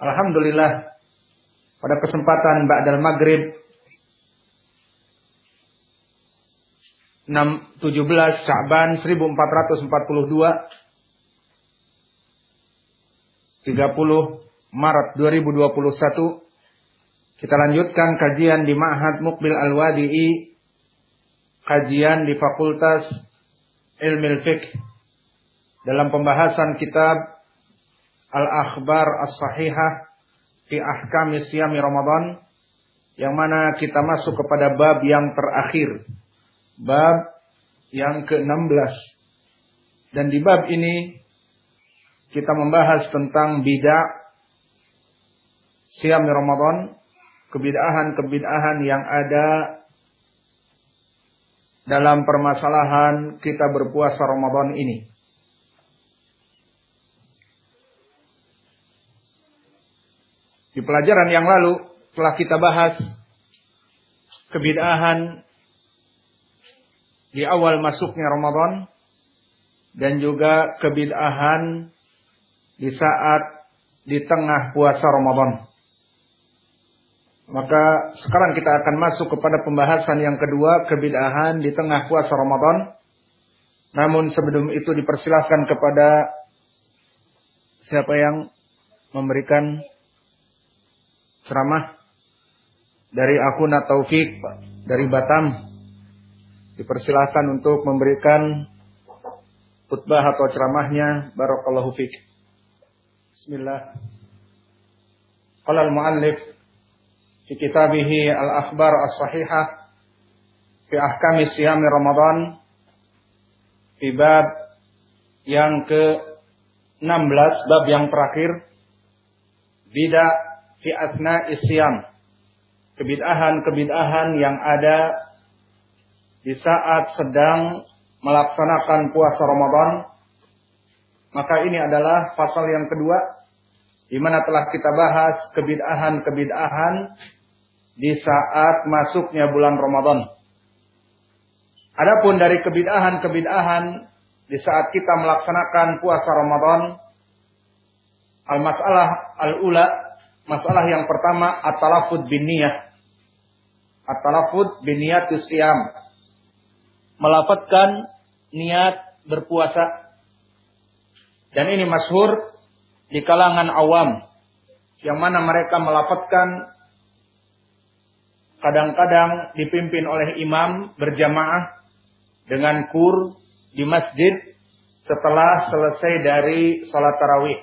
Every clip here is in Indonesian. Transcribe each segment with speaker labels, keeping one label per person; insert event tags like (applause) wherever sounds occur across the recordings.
Speaker 1: Alhamdulillah pada kesempatan Ba'dal Maghrib 17 Sya'ban 1442 30 Maret 2021 kita lanjutkan kajian di Ma'had Mukbil Al-Wadi'i kajian di Fakultas Ilmu Fiqh. Dalam pembahasan kitab Al-Akhbar As-Sahihah fi Ahkam Siyami Ramadan yang mana kita masuk kepada bab yang terakhir. Bab yang ke-16. Dan di bab ini kita membahas tentang bidah Siyami Ramadan, kebid'ahan-kebid'ahan yang ada dalam permasalahan kita berpuasa Ramadan ini. Pelajaran yang lalu telah kita bahas kebid'ahan di awal masuknya Ramadan dan juga kebid'ahan di saat di tengah puasa Ramadan. Maka sekarang kita akan masuk kepada pembahasan yang kedua, kebid'ahan di tengah puasa Ramadan. Namun sebelum itu dipersilahkan kepada siapa yang memberikan ceramah dari akun Taufik dari Batam. Dipersilahkan untuk memberikan khutbah atau ceramahnya. Barakallahu fiik. Bismillah. Qala al-muallif fi kitabih al-akhbar as-sahihah fi ahkam siyam Ramadan di bab yang ke-16 bab yang terakhir bidah fi asna isyam. Kebid'ahan-kebid'ahan yang ada di saat sedang melaksanakan puasa Ramadan. Maka ini adalah pasal yang kedua di mana telah kita bahas kebid'ahan-kebid'ahan di saat masuknya bulan Ramadan. Adapun dari kebid'ahan-kebid'ahan di saat kita melaksanakan puasa Ramadan, al-masalah al-ula Masalah yang pertama at-talafud bin niyah. At-talafud bin niyat siyam. Melafatkan niat berpuasa. Dan ini masyhur di kalangan awam yang mana mereka melafatkan kadang-kadang dipimpin oleh imam berjamaah dengan kur di masjid setelah selesai dari sholat tarawih.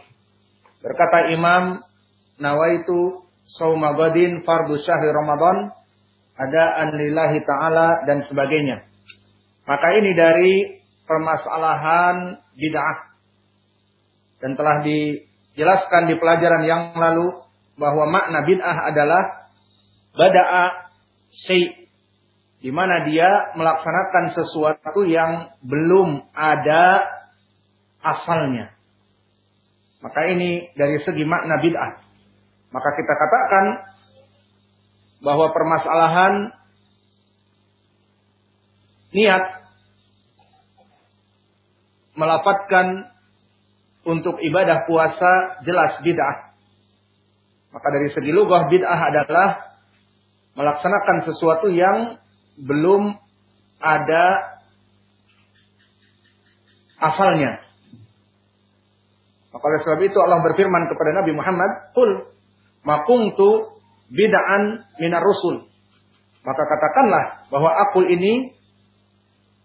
Speaker 1: Berkata imam, nawaitu sauma gadin fardu syahri Ramadan ada anlillahi taala dan sebagainya. Maka ini dari permasalahan bid'ah dan telah dijelaskan di pelajaran yang lalu bahwa makna bid'ah adalah bada'a syai' di mana dia melaksanakan sesuatu yang belum ada asalnya. Maka ini dari segi makna bid'ah. Maka kita katakan bahwa permasalahan niat melafatkan untuk ibadah puasa jelas bid'ah. Maka dari segi lugah bid'ah adalah melaksanakan sesuatu yang belum ada asalnya. Maka oleh sebab itu Allah berfirman kepada Nabi Muhammad, "Qul Makungtu bid'an minar rusul. Maka katakanlah bahwa akul ini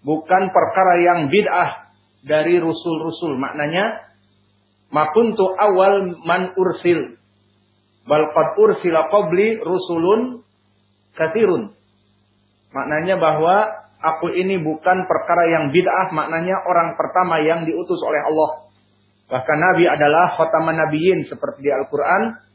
Speaker 1: bukan perkara yang bid'ah dari rusul-rusul. Maknanya makuntu awal man ursil. Bal qad ursila qabli rusulun katirun. Maknanya bahwa akul ini bukan perkara yang bid'ah, maknanya orang pertama yang diutus oleh Allah. Bahkan Nabi adalah khotaman nabiyin seperti di Al-Quran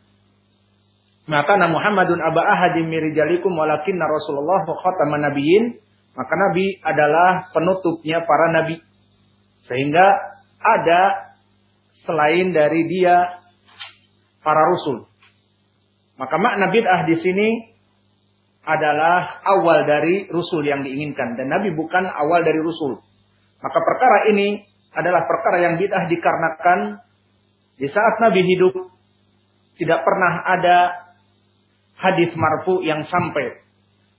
Speaker 1: maka Muhammadun aba ahadim mirijalikum walakinna Rasulullah khataman nabiyyin. Maka nabi adalah penutupnya para nabi. Sehingga ada selain dari dia para rasul maka makna bid'ah di sini adalah awal dari rusul yang diinginkan. Dan nabi bukan awal dari rusul. Maka perkara ini adalah perkara yang bid'ah dikarenakan di saat nabi hidup tidak pernah ada hadis marfu yang sampai.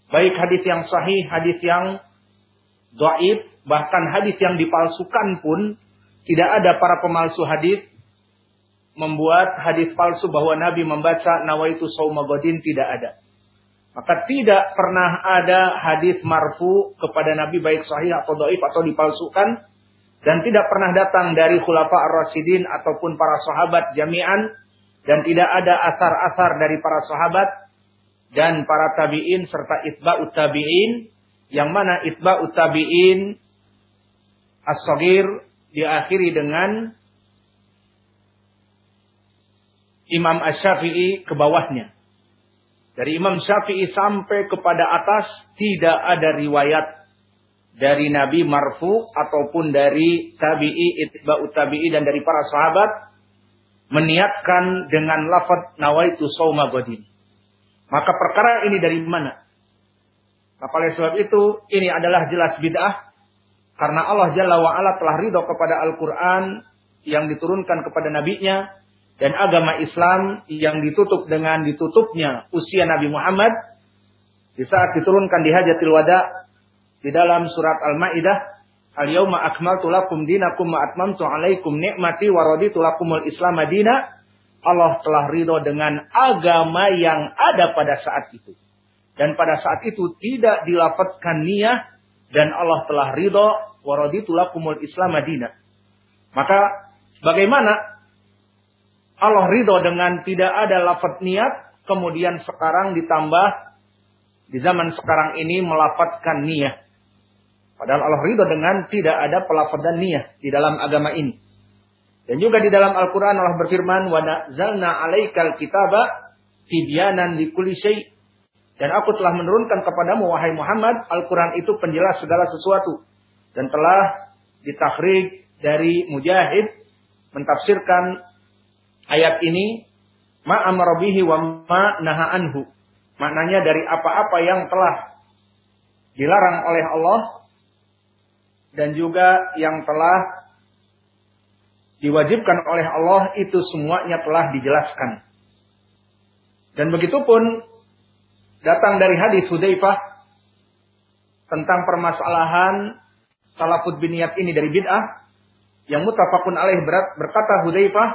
Speaker 1: Baik hadis yang sahih, hadis yang doib, bahkan hadis yang dipalsukan pun tidak ada para pemalsu hadis membuat hadis palsu bahwa Nabi membaca nawaitu saumagodin tidak ada. Maka tidak pernah ada hadis marfu kepada Nabi baik sahih atau doib atau dipalsukan dan tidak pernah datang dari khulafa ar-rasyidin ataupun para sahabat jami'an dan tidak ada asar-asar dari para sahabat dan para tabi'in serta itba'ut tabi'in yang mana itba'ut tabi'in as-saghir diakhiri dengan Imam Asy-Syafi'i ke bawahnya. Dari Imam Syafi'i sampai kepada atas tidak ada riwayat dari Nabi marfu ataupun dari tabi'i, itba'ut tabi'i dan dari para sahabat meniatkan dengan lafaz nawaitu sauma godin. Maka perkara ini dari mana? Maka oleh sebab itu ini adalah jelas bid'ah karena Allah Jalla wa ala telah ridho kepada Al-Qur'an yang diturunkan kepada nabinya dan agama Islam yang ditutup dengan ditutupnya usia Nabi Muhammad di saat diturunkan di Hajatil Wada di dalam surat Al-Maidah Al-yawma akmaltu lakum dinakum wa atmamtu alaikum ni'mati wa raditu lakumul Islam madina Allah telah ridho dengan agama yang ada pada saat itu. Dan pada saat itu tidak dilafatkan niat dan Allah telah ridho waraditu lakumul Islam Madinah. Maka bagaimana Allah ridho dengan tidak ada lafaz niat kemudian sekarang ditambah di zaman sekarang ini melafatkan niat. Padahal Allah ridho dengan tidak ada pelafadzan niat di dalam agama ini. Dan juga di dalam Al-Quran Allah berfirman, وَنَزَلْنَا عَلَيْكَ الْكِتَابَ تِبْيَانًا لِكُلِ شَيْءٍ Dan aku telah menurunkan kepadamu, wahai Muhammad, Al-Quran itu penjelas segala sesuatu. Dan telah ditakhrij dari Mujahid, mentafsirkan ayat ini, ma'amarabihi wa ma'naha anhu. Maknanya dari apa-apa yang telah dilarang oleh Allah, dan juga yang telah diwajibkan oleh Allah itu semuanya telah dijelaskan. Dan begitu pun datang dari hadis Hudzaifah tentang permasalahan talafut biniat ini dari bid'ah yang mutafakun alaih berat berkata Hudzaifah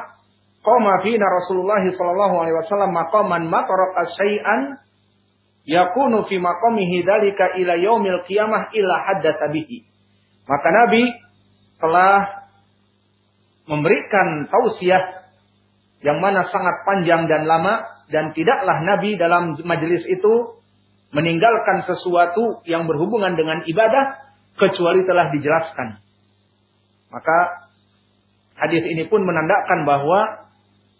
Speaker 1: qama fina Rasulullah sallallahu alaihi wasallam maqaman ma taraka syai'an yakunu fi maqamihi dzalika ila yaumil qiyamah illa haddatsa bihi. Maka Nabi telah memberikan tausiah yang mana sangat panjang dan lama dan tidaklah Nabi dalam majelis itu meninggalkan sesuatu yang berhubungan dengan ibadah kecuali telah dijelaskan. Maka hadis ini pun menandakan bahwa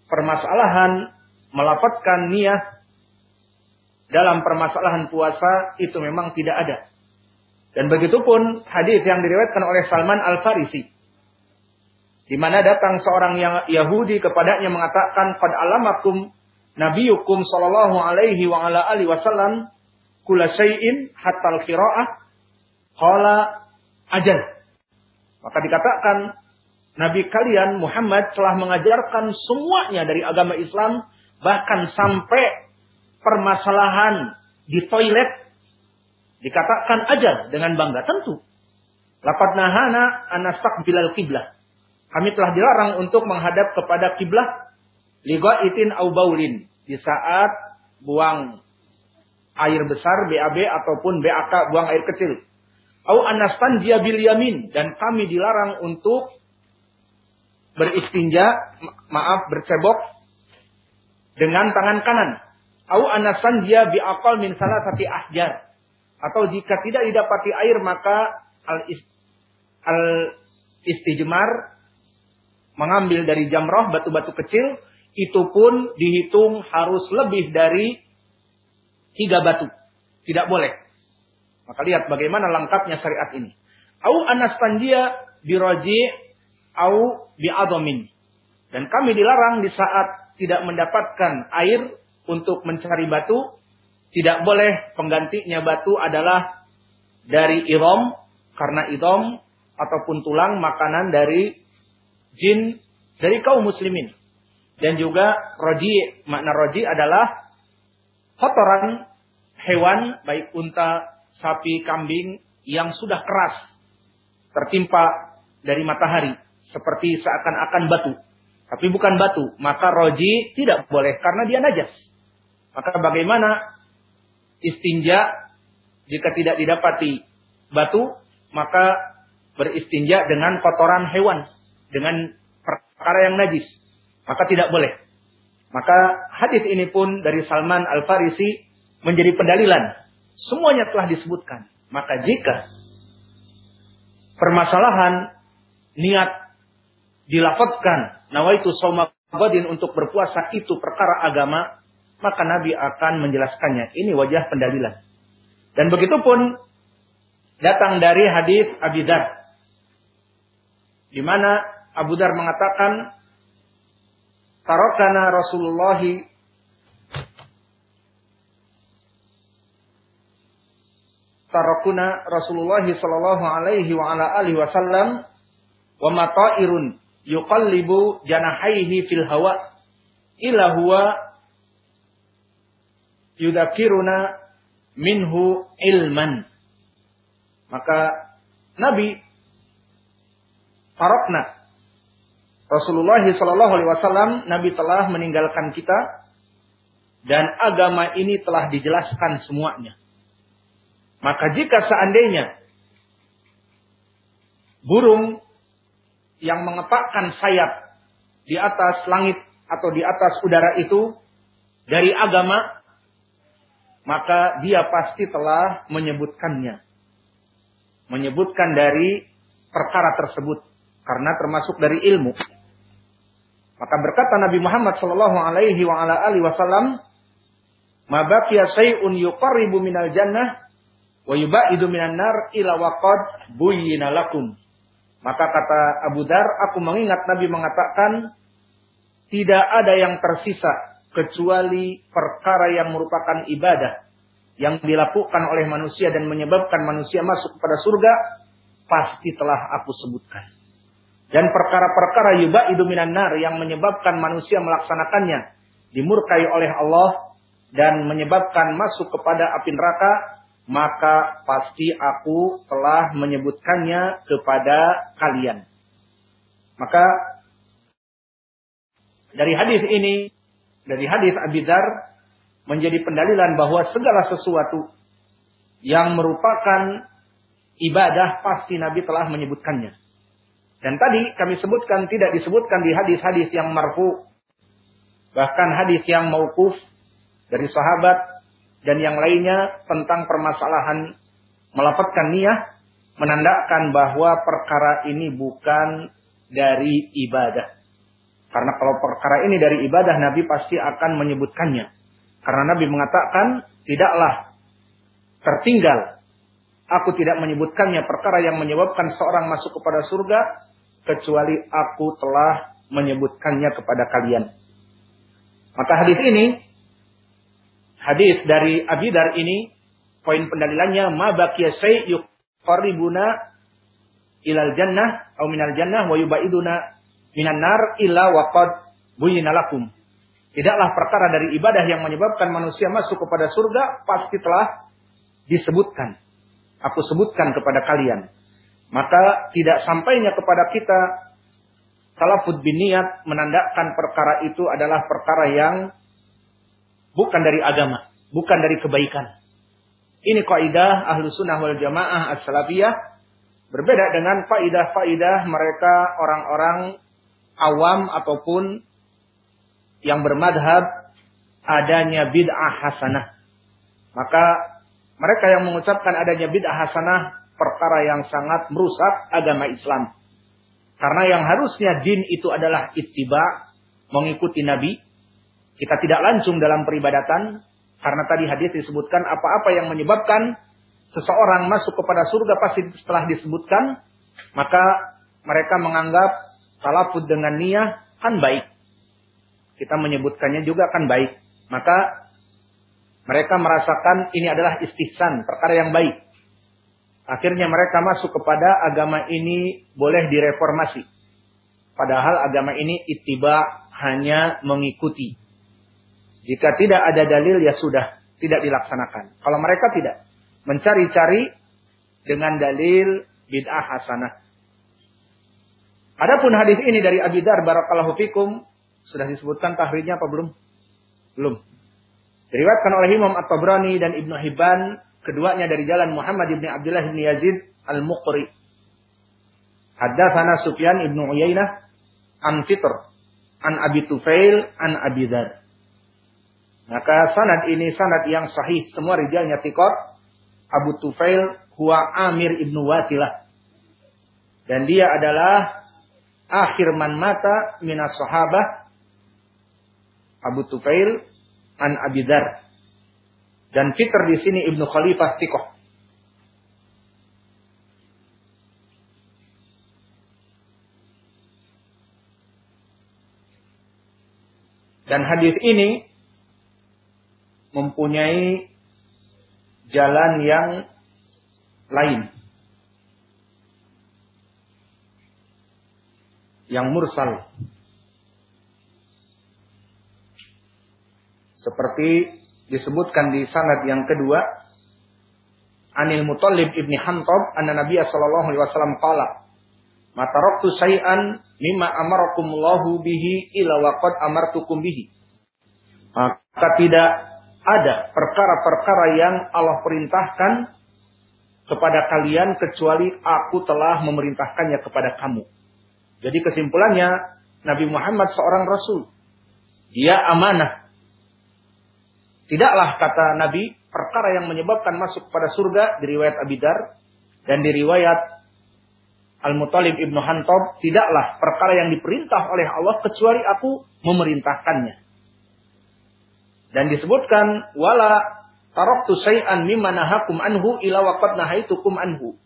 Speaker 1: permasalahan melapatkan niat dalam permasalahan puasa itu memang tidak ada. Dan begitu pun hadis yang diriwayatkan oleh Salman Al-Farisi di mana datang seorang yang Yahudi kepadanya mengatakan, "Qad alamakum nabiyukum sallallahu alaihi wa ala alihi wasallam kula syai'in hatta al-qira'ah." Ajal. Maka dikatakan Nabi kalian Muhammad telah mengajarkan semuanya dari agama Islam bahkan sampai permasalahan di toilet dikatakan ajal dengan bangga tentu. Lapat nahana bilal kiblah. Kami telah dilarang untuk menghadap kepada kiblah itin au baulin di saat buang air besar BAB ataupun BAK buang air kecil. Au anastan dia bil yamin dan kami dilarang untuk beristinja, maaf bercebok dengan tangan kanan. Au anasan dia bi akal min salah sati ahjar. Atau jika tidak didapati air maka al istijmar mengambil dari jamroh batu-batu kecil itu pun dihitung harus lebih dari tiga batu. Tidak boleh. Maka lihat bagaimana lengkapnya syariat ini. Au anastanjia biroji au biadomin. Dan kami dilarang di saat tidak mendapatkan air untuk mencari batu. Tidak boleh penggantinya batu adalah dari irom. Karena irom ataupun tulang makanan dari jin dari kaum muslimin. Dan juga roji, makna roji adalah kotoran hewan baik unta, sapi, kambing yang sudah keras tertimpa dari matahari seperti seakan-akan batu. Tapi bukan batu, maka roji tidak boleh karena dia najas. Maka bagaimana istinja jika tidak didapati batu, maka beristinja dengan kotoran hewan, dengan perkara yang najis maka tidak boleh. Maka hadis ini pun dari Salman Al-Farisi menjadi pendalilan. Semuanya telah disebutkan. Maka jika permasalahan niat dilafazkan nawaitu soma godin untuk berpuasa itu perkara agama, maka Nabi akan menjelaskannya. Ini wajah pendalilan. Dan begitu pun datang dari hadis Abi. Di mana Abu Dar mengatakan tarakana Rasulullah tarakuna Rasulullah sallallahu alaihi wa ala alihi wasallam wa mata'irun yuqallibu janahaihi fil hawa ila huwa yudakiruna minhu ilman. Maka Nabi tarakna Rasulullah Shallallahu Alaihi Wasallam Nabi telah meninggalkan kita dan agama ini telah dijelaskan semuanya. Maka jika seandainya burung yang mengepakkan sayap di atas langit atau di atas udara itu dari agama, maka dia pasti telah menyebutkannya. Menyebutkan dari perkara tersebut karena termasuk dari ilmu. Maka berkata Nabi Muhammad sallallahu alaihi wasallam, "Ma baqiya shay'un yuqarribu minal jannah wa yubaidu minan nar ila waqad buyyina lakum." Maka kata Abu Dar, aku mengingat Nabi mengatakan, tidak ada yang tersisa kecuali perkara yang merupakan ibadah yang dilakukan oleh manusia dan menyebabkan manusia masuk kepada surga, pasti telah aku sebutkan. Dan perkara-perkara itu minan nar yang menyebabkan manusia melaksanakannya dimurkai oleh Allah dan menyebabkan masuk kepada api neraka, maka pasti aku telah menyebutkannya kepada kalian. Maka dari hadis ini, dari hadis Abi Dar menjadi pendalilan bahwa segala sesuatu yang merupakan ibadah pasti Nabi telah menyebutkannya. Dan tadi kami sebutkan tidak disebutkan di hadis-hadis yang marfu. Bahkan hadis yang mauquf dari sahabat dan yang lainnya tentang permasalahan melaporkan niat menandakan bahwa perkara ini bukan dari ibadah. Karena kalau perkara ini dari ibadah Nabi pasti akan menyebutkannya. Karena Nabi mengatakan tidaklah tertinggal aku tidak menyebutkannya perkara yang menyebabkan seorang masuk kepada surga kecuali aku telah menyebutkannya kepada kalian. Maka hadis ini, hadis dari Abidar ini, poin pendalilannya, ma baqiya syai' yuqarribuna ilal jannah atau minal jannah wa yubaiduna minan nar illa waqad buyina lakum. Tidaklah perkara dari ibadah yang menyebabkan manusia masuk kepada surga pasti telah disebutkan. Aku sebutkan kepada kalian. Maka tidak sampainya kepada kita talafud biniat menandakan perkara itu adalah perkara yang bukan dari agama, bukan dari kebaikan. Ini kaidah ahlu sunnah wal jamaah as-salafiyah berbeda dengan faidah-faidah mereka orang-orang awam ataupun yang bermadhab adanya bid'ah hasanah. Maka mereka yang mengucapkan adanya bid'ah hasanah perkara yang sangat merusak agama Islam. Karena yang harusnya din itu adalah ittiba, mengikuti Nabi. kita tidak langsung dalam peribadatan karena tadi hadis disebutkan apa-apa yang menyebabkan seseorang masuk kepada surga pasti setelah disebutkan maka mereka menganggap talafud dengan niat kan baik. Kita menyebutkannya juga kan baik. Maka mereka merasakan ini adalah istihsan, perkara yang baik. Akhirnya mereka masuk kepada agama ini boleh direformasi. Padahal agama ini ittiba hanya mengikuti. Jika tidak ada dalil ya sudah tidak dilaksanakan. Kalau mereka tidak mencari-cari dengan dalil bid'ah hasanah. Adapun hadis ini dari Abi Dar barakallahu fikum sudah disebutkan tahrirnya apa belum? Belum. Diriwayatkan oleh Imam At-Tabrani dan Ibnu Hibban keduanya dari jalan Muhammad ibn Abdullah ibn Yazid Al-Muqri. Haddatsana Sufyan ibn Uyainah an Fitr an Abi Tufail an Abi Dzar. Maka sanad ini sanad yang sahih semua rijalnya tikor. Abu Tufail huwa Amir ibn Wasilah. Dan dia adalah akhir man mata minas sahabah Abu Tufail an Abi Dzar. Dan Fitr di sini Ibnu Khalifah Tikoh. Dan hadis ini mempunyai jalan yang lain. Yang mursal. Seperti disebutkan di sanad yang kedua Anil Muttalib ibni Hantob anna Nabi sallallahu alaihi wasallam qala Mataroktu say'an mimma amarakumullahu bihi ila waqad amartukum bihi. Maka tidak ada perkara-perkara yang Allah perintahkan kepada kalian kecuali aku telah memerintahkannya kepada kamu. Jadi kesimpulannya Nabi Muhammad seorang rasul. Dia amanah Tidaklah kata Nabi perkara yang menyebabkan masuk pada surga di riwayat Abidar dan di riwayat Al-Mutalib Ibnu Hantob tidaklah perkara yang diperintah oleh Allah kecuali aku memerintahkannya. Dan disebutkan wala taraktu syai'an mimma nahakum anhu ila waqad nahaitukum anhu.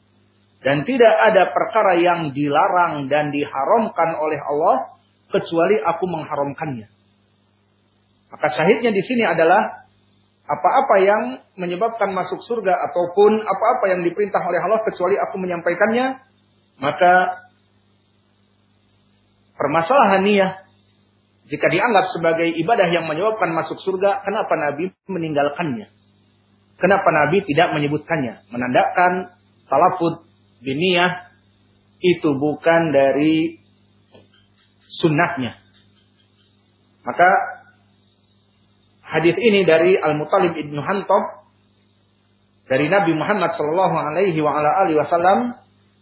Speaker 1: Dan tidak ada perkara yang dilarang dan diharamkan oleh Allah kecuali aku mengharamkannya. Maka syahidnya di sini adalah apa-apa yang menyebabkan masuk surga ataupun apa-apa yang diperintah oleh Allah kecuali aku menyampaikannya, maka permasalahan niat jika dianggap sebagai ibadah yang menyebabkan masuk surga, kenapa Nabi meninggalkannya? Kenapa Nabi tidak menyebutkannya? Menandakan talafud biniyah itu bukan dari sunnahnya. Maka Hadis ini dari Al-Muttalib Ibnu Hantob dari Nabi Muhammad sallallahu alaihi wasallam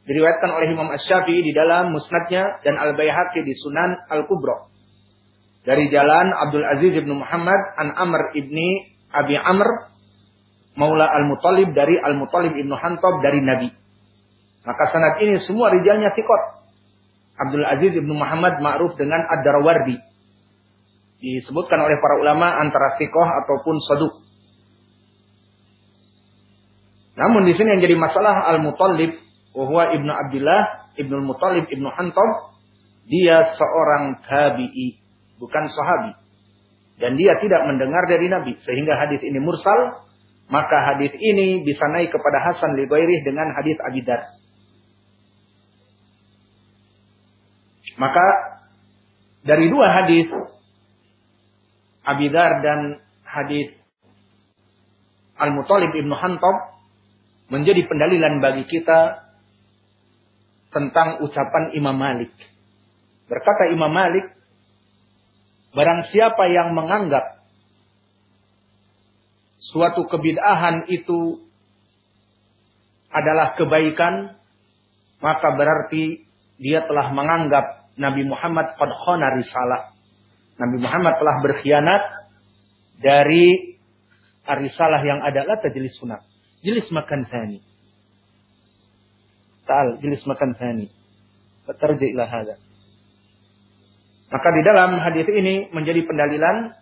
Speaker 1: diriwayatkan oleh Imam Asy-Syafi'i di dalam Musnadnya dan Al-Baihaqi di Sunan Al-Kubra. Dari jalan Abdul Aziz Ibnu Muhammad an Amr ibni Abi Amr Maula Al-Muttalib dari Al-Muttalib Ibnu Hantob dari Nabi. Maka sanad ini semua rijalnya sikot. Abdul Aziz Ibnu Muhammad ma'ruf dengan Ad-Darawardi disebutkan oleh para ulama antara sikoh ataupun saduk. Namun di sini yang jadi masalah Al-Muttalib, bahwa Ibnu Abdullah, Ibnu Muttalib, Ibnu Hantob, dia seorang tabi'i, bukan sahabi. Dan dia tidak mendengar dari Nabi. Sehingga hadis ini mursal, maka hadis ini bisa naik kepada Hasan Libairih dengan hadis Abidar. Maka dari dua hadis Abidar dan hadis Al-Mutalib Ibnu Hantob menjadi pendalilan bagi kita tentang ucapan Imam Malik. Berkata Imam Malik, barang siapa yang menganggap suatu kebid'ahan itu adalah kebaikan, maka berarti dia telah menganggap Nabi Muhammad qad khana risalah. Nabi Muhammad telah berkhianat dari arisalah yang adalah tajlis sunat. Jelis makan sani. Ta'al, jelis makan sani. Fatarji ila hada. Maka di dalam hadis ini menjadi pendalilan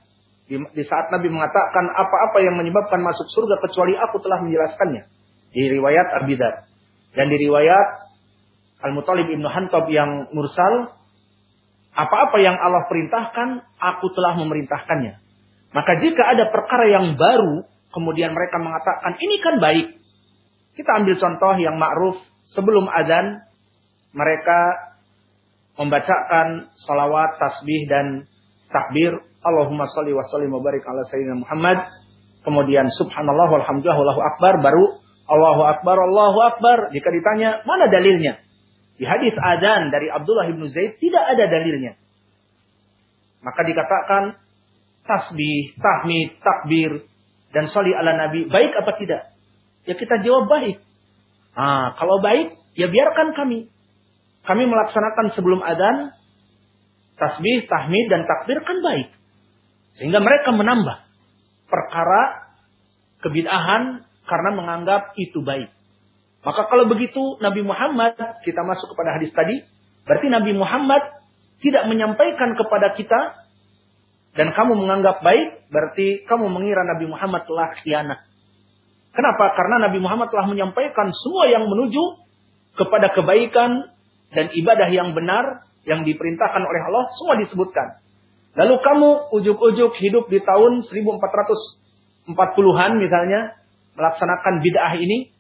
Speaker 1: Di, di saat Nabi mengatakan apa-apa yang menyebabkan masuk surga kecuali aku telah menjelaskannya. Di riwayat Abidar. Dan di riwayat Al-Mutalib Ibnu Hantab yang mursal. Apa-apa yang Allah perintahkan, aku telah memerintahkannya. Maka jika ada perkara yang baru, kemudian mereka mengatakan, ini kan baik. Kita ambil contoh yang ma'ruf. Sebelum adzan, mereka membacakan salawat, tasbih, dan takbir. Allahumma salli wa sallim wa barik ala sayyidina Muhammad. Kemudian subhanallah walhamdulillah akbar. Baru Allahu akbar, Allahu akbar. Jika ditanya, mana dalilnya? Di hadis adzan dari Abdullah bin Zaid tidak ada dalilnya. Maka dikatakan tasbih, tahmid, takbir dan sholli ala nabi baik apa tidak? Ya kita jawab baik. Nah, kalau baik ya biarkan kami. Kami melaksanakan sebelum adzan tasbih, tahmid dan takbir kan baik. Sehingga mereka menambah perkara kebid'ahan karena menganggap itu baik. Maka kalau begitu Nabi Muhammad, kita masuk kepada hadis tadi, berarti Nabi Muhammad tidak menyampaikan kepada kita dan kamu menganggap baik, berarti kamu mengira Nabi Muhammad telah khianat. Kenapa? Karena Nabi Muhammad telah menyampaikan semua yang menuju kepada kebaikan dan ibadah yang benar yang diperintahkan oleh Allah semua disebutkan. Lalu kamu ujuk-ujuk hidup di tahun 1440-an misalnya melaksanakan bid'ah ini.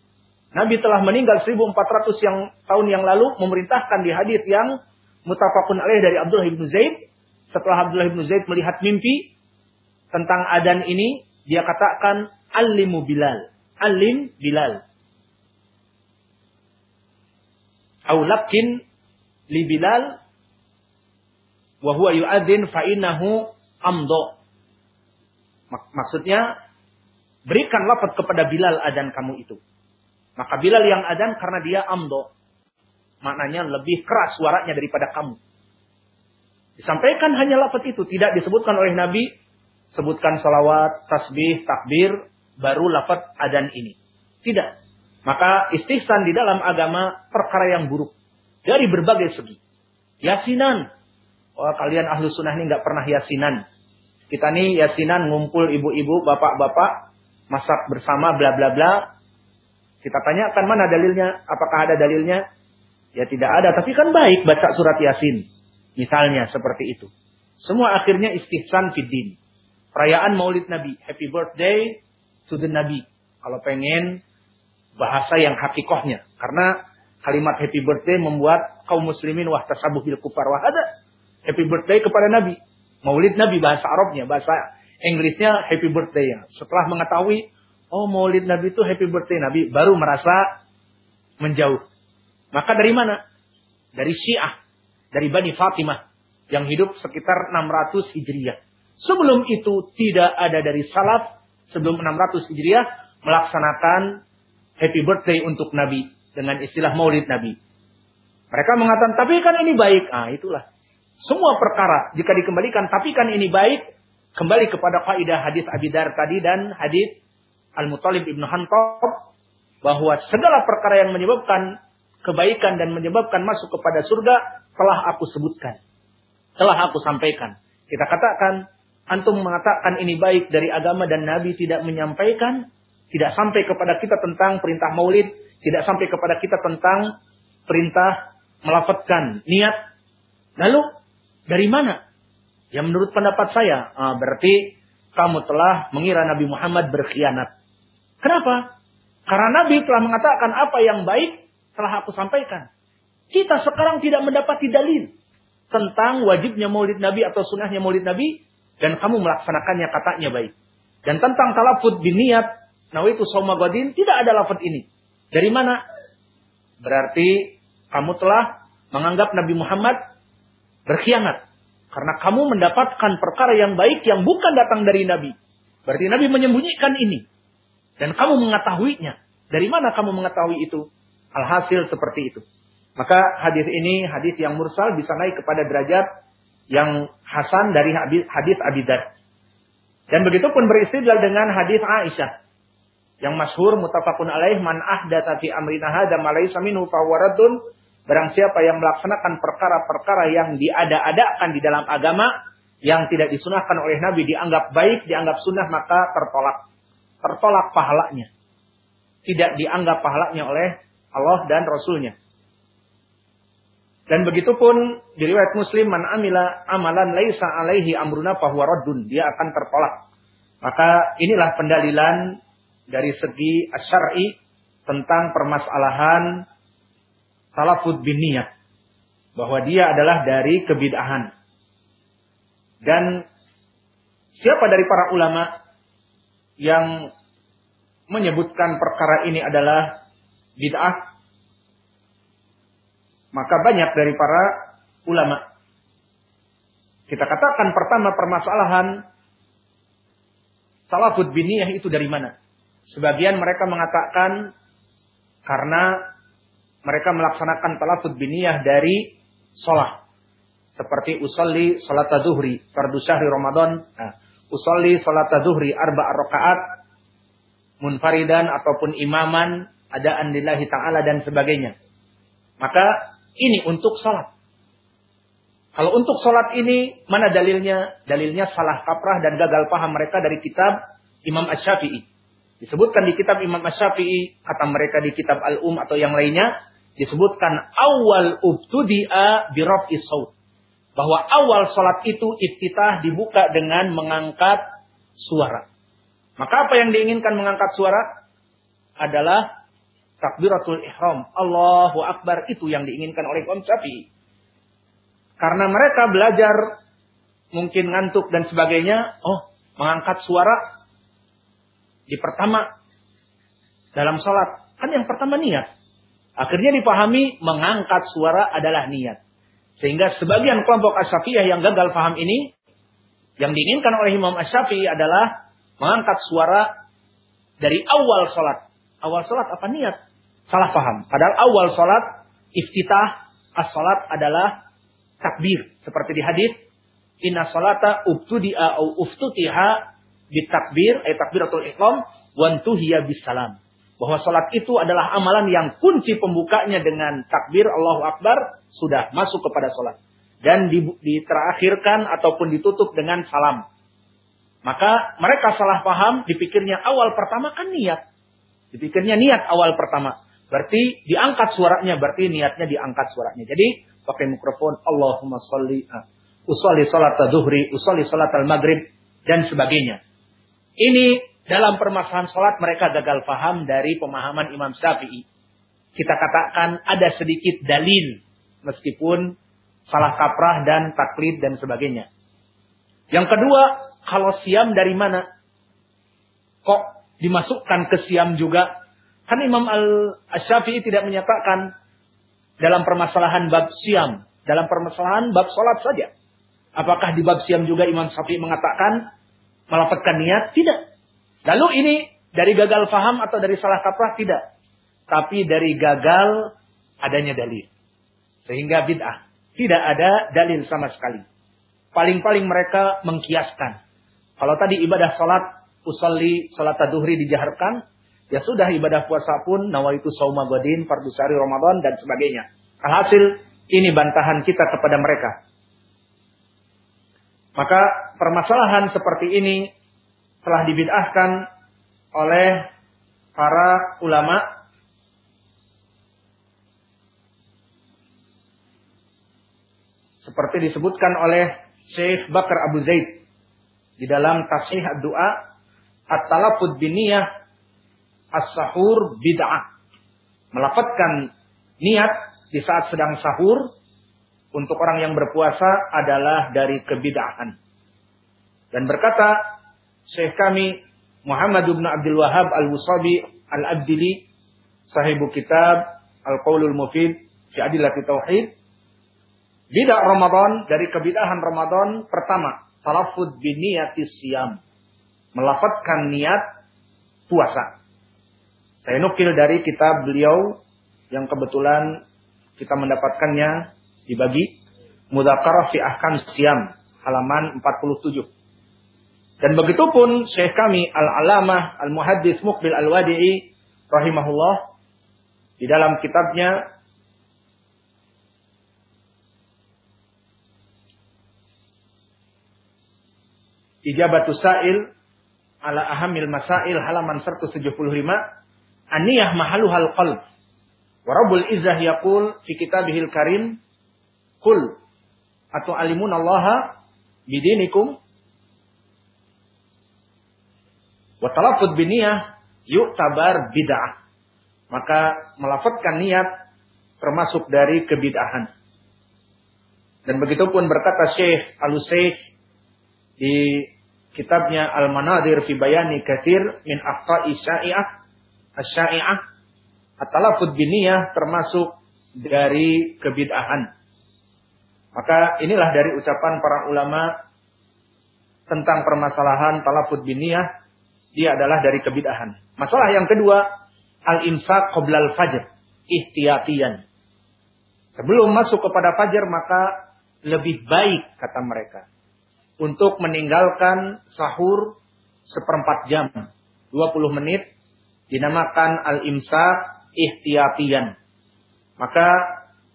Speaker 1: Nabi telah meninggal 1400 yang tahun yang lalu memerintahkan di hadis yang mutafakun alaih dari Abdullah bin Zaid. Setelah Abdullah bin Zaid melihat mimpi tentang adan ini, dia katakan alimu Bilal. Alim Bilal. Aulakin li Bilal wa huwa yu'adzin fa innahu amdo. Maksudnya berikan lafaz kepada Bilal adan kamu itu. Maka Bilal yang adan karena dia amdo. Maknanya lebih keras suaranya daripada kamu. Disampaikan hanya lafaz itu. Tidak disebutkan oleh Nabi. Sebutkan salawat, tasbih, takbir. Baru lafaz adan ini. Tidak. Maka istihsan di dalam agama perkara yang buruk. Dari berbagai segi. Yasinan. Oh kalian ahlu sunnah ini nggak pernah yasinan. Kita nih yasinan ngumpul ibu-ibu, bapak-bapak. Masak bersama bla bla bla. Kita tanyakan mana dalilnya. Apakah ada dalilnya? Ya tidak ada. Tapi kan baik baca surat yasin. Misalnya seperti itu. Semua akhirnya istihsan fiddin. Perayaan maulid Nabi. Happy birthday to the Nabi. Kalau pengen bahasa yang hakikohnya. Karena kalimat happy birthday membuat kaum muslimin wah tasabuh bil kufar wah ada happy birthday kepada Nabi. Maulid Nabi bahasa Arabnya, bahasa Inggrisnya happy birthday. Setelah mengetahui oh Maulid Nabi itu happy birthday Nabi baru merasa menjauh. Maka dari mana? Dari Syiah, dari Bani Fatimah yang hidup sekitar 600 Hijriah. Sebelum itu tidak ada dari salaf sebelum 600 Hijriah melaksanakan happy birthday untuk Nabi dengan istilah maulid Nabi. Mereka mengatakan, tapi kan ini baik. Ah, itulah. Semua perkara, jika dikembalikan, tapi kan ini baik, kembali kepada kaidah hadis Abidar tadi dan hadis Al-Mutalib Ibnu Hantab, bahwa segala perkara yang menyebabkan kebaikan dan menyebabkan masuk kepada surga, telah aku sebutkan. Telah aku sampaikan. Kita katakan, antum mengatakan ini baik dari agama dan Nabi tidak menyampaikan, tidak sampai kepada kita tentang perintah maulid, tidak sampai kepada kita tentang perintah melafatkan niat. Lalu dari mana? Ya menurut pendapat saya, ah, berarti kamu telah mengira Nabi Muhammad berkhianat. Kenapa? Karena Nabi telah mengatakan apa yang baik telah aku sampaikan. Kita sekarang tidak mendapati dalil tentang wajibnya maulid Nabi atau sunnahnya maulid Nabi dan kamu melaksanakannya katanya baik. Dan tentang talafud biniat, nawaitu somagodin, tidak ada lafad ini. Dari mana? Berarti kamu telah menganggap Nabi Muhammad berkhianat. Karena kamu mendapatkan perkara yang baik yang bukan datang dari Nabi. Berarti Nabi menyembunyikan ini. Dan kamu mengetahuinya. Dari mana kamu mengetahui itu? Alhasil seperti itu. Maka hadis ini, hadis yang mursal bisa naik kepada derajat yang hasan dari hadis Abidar. Dan begitu pun beristidlal dengan hadis Aisyah yang masyhur mutafakun alaih man ahdatsa fi amrina hadza ma laysa minhu Barang siapa yang melaksanakan perkara-perkara yang diada-adakan di dalam agama yang tidak disunahkan oleh Nabi dianggap baik, dianggap sunnah maka tertolak. Tertolak pahalanya. Tidak dianggap pahalanya oleh Allah dan Rasulnya. Dan begitu pun di riwayat Muslim man amila amalan laisa alaihi amruna fahuwa raddun. Dia akan tertolak. Maka inilah pendalilan dari segi asyari tentang permasalahan salafud bin niyah. Bahwa dia adalah dari kebidahan. Dan siapa dari para ulama yang menyebutkan perkara ini adalah bid'ah maka banyak dari para ulama. Kita katakan pertama permasalahan salafud biniyah itu dari mana? Sebagian mereka mengatakan karena mereka melaksanakan salafud biniyah dari sholat. Seperti usolli sholat duhri, fardu syahri Ramadan. Nah, usolli sholat duhri arba rakaat munfaridan ataupun imaman ada andillahi ta'ala dan sebagainya. Maka ini untuk sholat. Kalau untuk sholat ini, mana dalilnya? Dalilnya salah kaprah dan gagal paham mereka dari kitab Imam Ash-Syafi'i. Disebutkan di kitab Imam Ash-Syafi'i, kata mereka di kitab Al-Um atau yang lainnya, disebutkan awal ubtudi'a biraf'i saut. Bahwa awal sholat itu iftitah dibuka dengan mengangkat suara. Maka apa yang diinginkan mengangkat suara? Adalah takbiratul ihram, Allahu Akbar itu yang diinginkan oleh Imam Syafi'i. Karena mereka belajar mungkin ngantuk dan sebagainya, oh mengangkat suara di pertama dalam sholat. Kan yang pertama niat. Akhirnya dipahami mengangkat suara adalah niat. Sehingga sebagian kelompok Asyafiyah yang gagal paham ini, yang diinginkan oleh Imam Asyafi'i adalah mengangkat suara dari awal sholat. Awal sholat apa niat? salah paham. Padahal awal sholat, iftitah as-sholat adalah takbir. Seperti di hadis, inna sholata ubtudi'a au uftutiha bitakbir, ayat takbiratul ikhlam, wantuhiya bisalam. Bahwa sholat itu adalah amalan yang kunci pembukanya dengan takbir Allahu Akbar, sudah masuk kepada sholat. Dan diterakhirkan ataupun ditutup dengan salam. Maka mereka salah paham, dipikirnya awal pertama kan niat. Dipikirnya niat awal pertama. Berarti diangkat suaranya, berarti niatnya diangkat suaranya. Jadi pakai mikrofon Allahumma sholli uh, usolli salat duhri, usolli salat al-maghrib dan sebagainya. Ini dalam permasalahan salat mereka gagal paham dari pemahaman Imam Syafi'i. Kita katakan ada sedikit dalil meskipun salah kaprah dan taklid dan sebagainya. Yang kedua, kalau siam dari mana? Kok dimasukkan ke siam juga Kan Imam Al-Syafi'i tidak menyatakan dalam permasalahan bab siam, dalam permasalahan bab sholat saja. Apakah di bab siam juga Imam Syafi'i mengatakan melafazkan niat? Tidak. Lalu ini dari gagal faham atau dari salah kaprah? Tidak. Tapi dari gagal adanya dalil. Sehingga bid'ah. Tidak ada dalil sama sekali. Paling-paling mereka mengkiaskan. Kalau tadi ibadah sholat, usolli, sholat taduhri dijaharkan, Ya sudah ibadah puasa pun nawaitu sauma godin, fardu syahri Ramadan dan sebagainya. Alhasil ini bantahan kita kepada mereka. Maka permasalahan seperti ini telah dibid'ahkan oleh para ulama seperti disebutkan oleh Syekh Bakar Abu Zaid di dalam Tasih Ad-Du'a At-Talafud Biniyah as-sahur bid'ah. Melafatkan niat di saat sedang sahur untuk orang yang berpuasa adalah dari kebid'ahan. Dan berkata Syekh kami Muhammad bin Abdul Wahab Al-Wusabi Al-Abdili sahibu kitab Al-Qaulul Mufid fi Adillati Tauhid. Bidah Ramadan dari kebidahan Ramadan pertama talafud bin niyatis siyam. Melafatkan niat puasa. Saya nukil dari kitab beliau yang kebetulan kita mendapatkannya dibagi. Mudzakarah fi Ahkam Siam halaman 47. Dan begitu pun Syekh kami Al-Alamah Al-Muhaddis Muqbil Al-Wadi'i rahimahullah di dalam kitabnya Ijabatu Sa'il ala ahamil masail halaman 175 aniyah mahaluhal qalb. Wa rabbul izzah yaqul fi kitabihil karim kul atau alimun Allah bidinikum wa talaffuz biniyah tabar bid'ah maka melafatkan niat termasuk dari kebid'ahan dan begitu pun berkata Syekh Al-Usaid di kitabnya Al-Manadir fi Bayani Katsir min Aqta'i Sya'i'ah Asy-Sya'i'ah At-Talafud biniyah termasuk dari kebid'ahan. Maka inilah dari ucapan para ulama tentang permasalahan talafud biniyah dia adalah dari kebid'ahan. Masalah yang kedua, al-imsak qoblal fajr, ihtiyatian. Sebelum masuk kepada fajar maka lebih baik kata mereka untuk meninggalkan sahur seperempat jam, 20 menit, dinamakan al-imsak ihtiyatian. Maka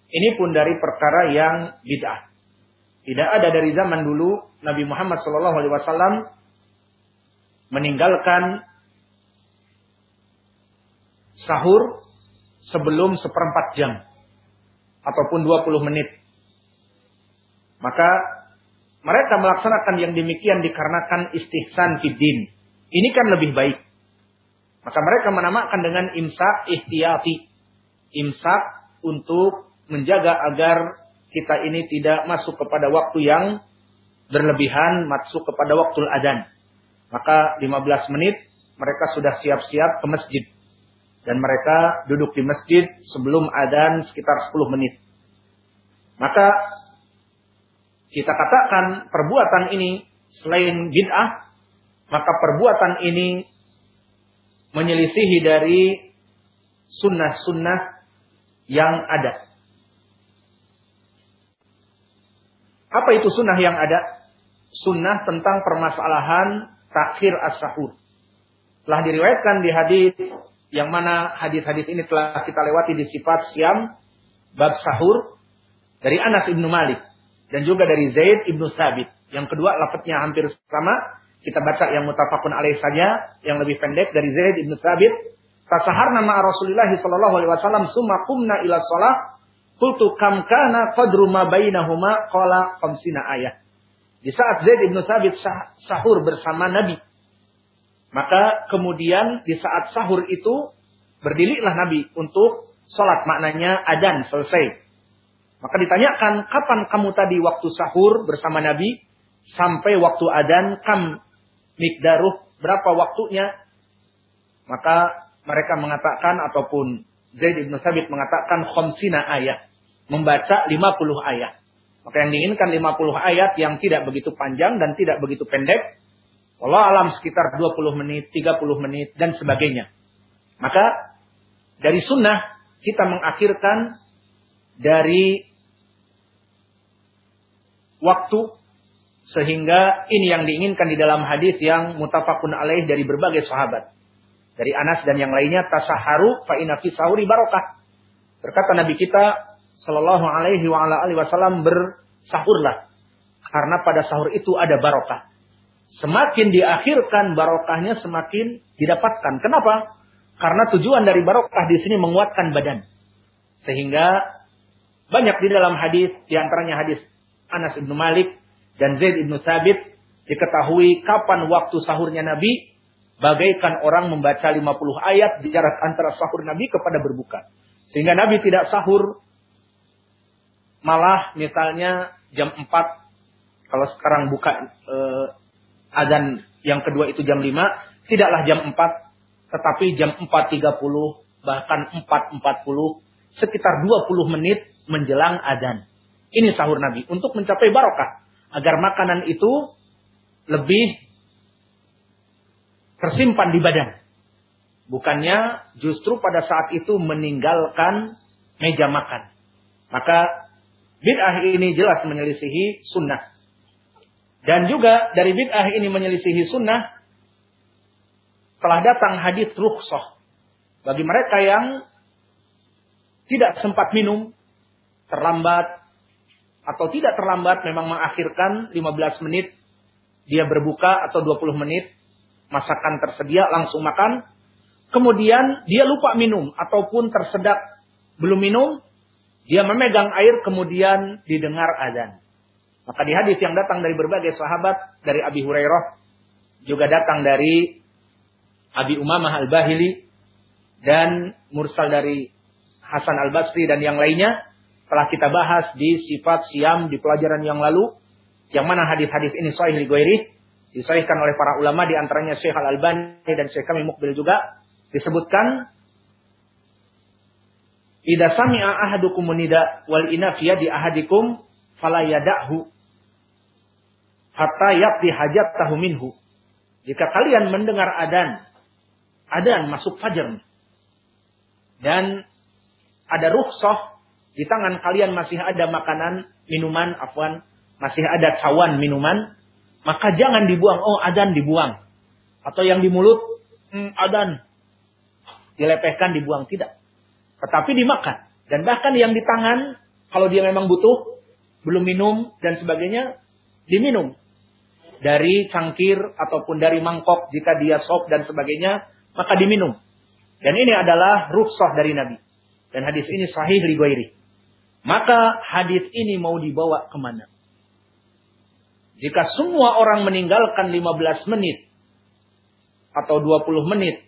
Speaker 1: ini pun dari perkara yang bid'ah. Tidak ada dari zaman dulu Nabi Muhammad SAW meninggalkan sahur sebelum seperempat jam ataupun 20 menit. Maka mereka melaksanakan yang demikian dikarenakan istihsan fiddin. Ini kan lebih baik. Maka mereka menamakan dengan imsak ihtiyati. Imsak untuk menjaga agar kita ini tidak masuk kepada waktu yang berlebihan, masuk kepada waktu adan. Maka 15 menit mereka sudah siap-siap ke masjid. Dan mereka duduk di masjid sebelum adan sekitar 10 menit. Maka kita katakan perbuatan ini selain bid'ah, maka perbuatan ini menyelisihi dari sunnah-sunnah yang ada. Apa itu sunnah yang ada? Sunnah tentang permasalahan takhir as-sahur. Telah diriwayatkan di hadis yang mana hadis-hadis ini telah kita lewati di sifat siam bab sahur dari Anas ibnu Malik dan juga dari Zaid ibnu Sabit. Yang kedua lafadznya hampir sama. Kita baca yang mutafakun alaih saja, yang lebih pendek dari Zaid ibnu Sabit. Tasahar nama Rasulullah sallallahu alaihi wasallam summa qumna ila shalah qultu kam kana qadru ma bainahuma qala khamsina ayat. Di saat Zaid ibnu Sabit sahur bersama Nabi, maka kemudian di saat sahur itu berdirilah Nabi untuk sholat maknanya adan selesai. Maka ditanyakan, kapan kamu tadi waktu sahur bersama Nabi? Sampai waktu adan, kam mikdaruh, berapa waktunya? Maka mereka mengatakan, ataupun Zaid ibn Sabit mengatakan, khomsina ayat. Membaca 50 ayat. Maka yang diinginkan 50 ayat yang tidak begitu panjang dan tidak begitu pendek. Allah alam sekitar 20 menit, 30 menit, dan sebagainya. Maka dari sunnah kita mengakhirkan dari waktu sehingga ini yang diinginkan di dalam hadis yang mutafakun alaih dari berbagai sahabat. Dari Anas dan yang lainnya tasaharu fa inna fi sahuri barokah. Berkata Nabi kita sallallahu alaihi wasallam bersahurlah karena pada sahur itu ada barokah. Semakin diakhirkan barokahnya semakin didapatkan. Kenapa? Karena tujuan dari barokah di sini menguatkan badan. Sehingga banyak di dalam hadis, di antaranya hadis Anas bin Malik dan Zaid bin Sabit diketahui kapan waktu sahurnya Nabi bagaikan orang membaca 50 ayat di jarak antara sahur Nabi kepada berbuka. Sehingga Nabi tidak sahur malah misalnya jam 4 kalau sekarang buka eh, azan yang kedua itu jam 5 tidaklah jam 4 tetapi jam 4.30 bahkan 4.40 sekitar 20 menit menjelang adzan. Ini sahur Nabi untuk mencapai barokah agar makanan itu lebih tersimpan di badan. Bukannya justru pada saat itu meninggalkan meja makan. Maka bid'ah ini jelas menyelisihi sunnah. Dan juga dari bid'ah ini menyelisihi sunnah telah datang hadis rukhsah bagi mereka yang tidak sempat minum, terlambat, atau tidak terlambat memang mengakhirkan 15 menit dia berbuka atau 20 menit, masakan tersedia langsung makan, kemudian dia lupa minum ataupun tersedak belum minum, dia memegang air kemudian didengar azan. Maka di hadis yang datang dari berbagai sahabat dari Abi Hurairah juga datang dari Abi Umamah Al-Bahili dan mursal dari Hasan Al-Basri dan yang lainnya telah kita bahas di sifat siam di pelajaran yang lalu yang mana hadis-hadis ini sahih li disahihkan oleh para ulama di antaranya Syekh Al-Albani dan Syekh kami Mukbil juga disebutkan Ida sami'a ahadukum nida wal inafiya di ahadikum fala yada'hu hatta yaqdi hajatahu minhu. Jika kalian mendengar adan, adan masuk fajar dan ada rukhsah di tangan kalian masih ada makanan, minuman, afwan, masih ada cawan minuman, maka jangan dibuang. Oh, adan dibuang. Atau yang di mulut, hmm, adan. Dilepehkan, dibuang. Tidak. Tetapi dimakan. Dan bahkan yang di tangan, kalau dia memang butuh, belum minum dan sebagainya, diminum. Dari cangkir ataupun dari mangkok jika dia sop dan sebagainya, maka diminum. Dan ini adalah rukhsah dari Nabi. Dan hadis ini sahih li Maka hadis ini mau dibawa ke mana? Jika semua orang meninggalkan 15 menit atau 20 menit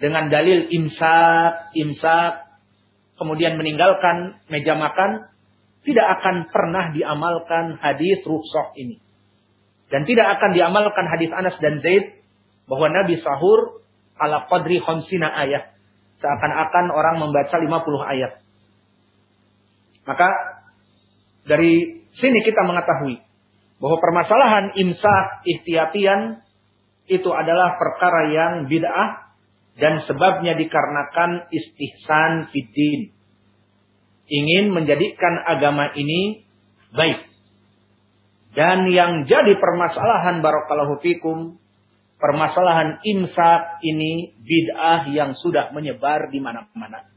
Speaker 1: dengan dalil imsak, imsak, kemudian meninggalkan meja makan, tidak akan pernah diamalkan hadis rukhsah ini. Dan tidak akan diamalkan hadis Anas dan Zaid bahwa Nabi sahur ala qadri khamsina ayat. Seakan-akan orang membaca 50 ayat. Maka dari sini kita mengetahui bahwa permasalahan imsak ihtiyatian itu adalah perkara yang bid'ah dan sebabnya dikarenakan istihsan fiddin. Ingin menjadikan agama ini baik. Dan yang jadi permasalahan barakallahu fikum, permasalahan imsak ini bid'ah yang sudah menyebar di mana-mana.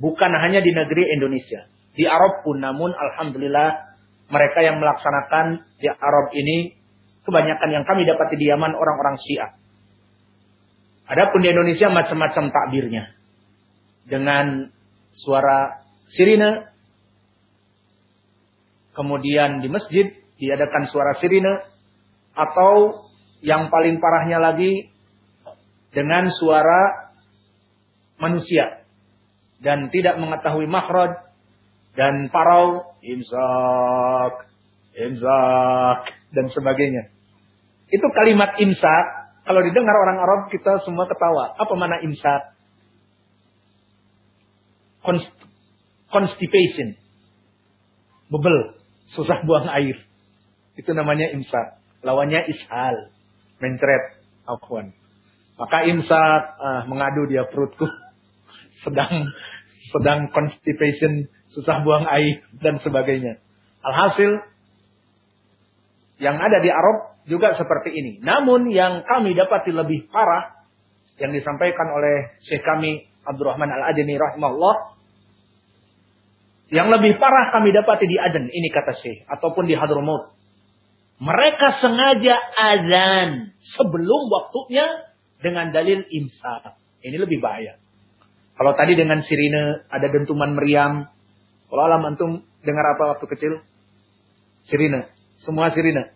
Speaker 1: Bukan hanya di negeri Indonesia. Di Arab pun namun alhamdulillah mereka yang melaksanakan di Arab ini kebanyakan yang kami dapat di Yaman orang-orang Syiah. Adapun di Indonesia macam-macam takbirnya. Dengan suara sirine. Kemudian di masjid diadakan suara sirine. Atau yang paling parahnya lagi dengan suara manusia. Dan tidak mengetahui makhraj dan parau imsak, imsak dan sebagainya. Itu kalimat imsak kalau didengar orang Arab kita semua ketawa. Apa mana imsak? Const constipation. Bebel, susah buang air. Itu namanya imsak. Lawannya ishal, mencret, afwan. Maka imsak ah, mengadu dia perutku (laughs) sedang sedang constipation, susah buang air dan sebagainya. Alhasil yang ada di Arab juga seperti ini. Namun yang kami dapati lebih parah yang disampaikan oleh Syekh kami Abdurrahman Al-Adani rahimahullah yang lebih parah kami dapati di Aden ini kata Syekh ataupun di Hadramaut. Mereka sengaja azan sebelum waktunya dengan dalil imsak. Ini lebih bahaya. Kalau tadi dengan sirine ada dentuman meriam. Kalau alam antum dengar apa waktu kecil? Sirine. Semua sirine.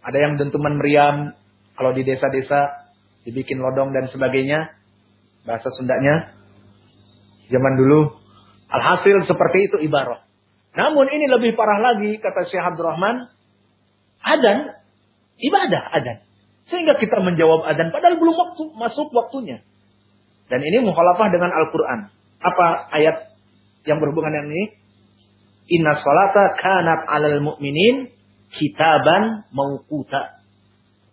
Speaker 1: Ada yang dentuman meriam. Kalau di desa-desa dibikin lodong dan sebagainya. Bahasa Sundanya. Zaman dulu. Alhasil seperti itu ibarat. Namun ini lebih parah lagi kata Syekh Abdurrahman. Adan. Ibadah adan. Sehingga kita menjawab adan padahal belum waktu, masuk waktunya. Dan ini mukhalafah dengan Al-Quran. Apa ayat yang berhubungan dengan ini? Inna salata kanat alal mu'minin kitaban mauquta.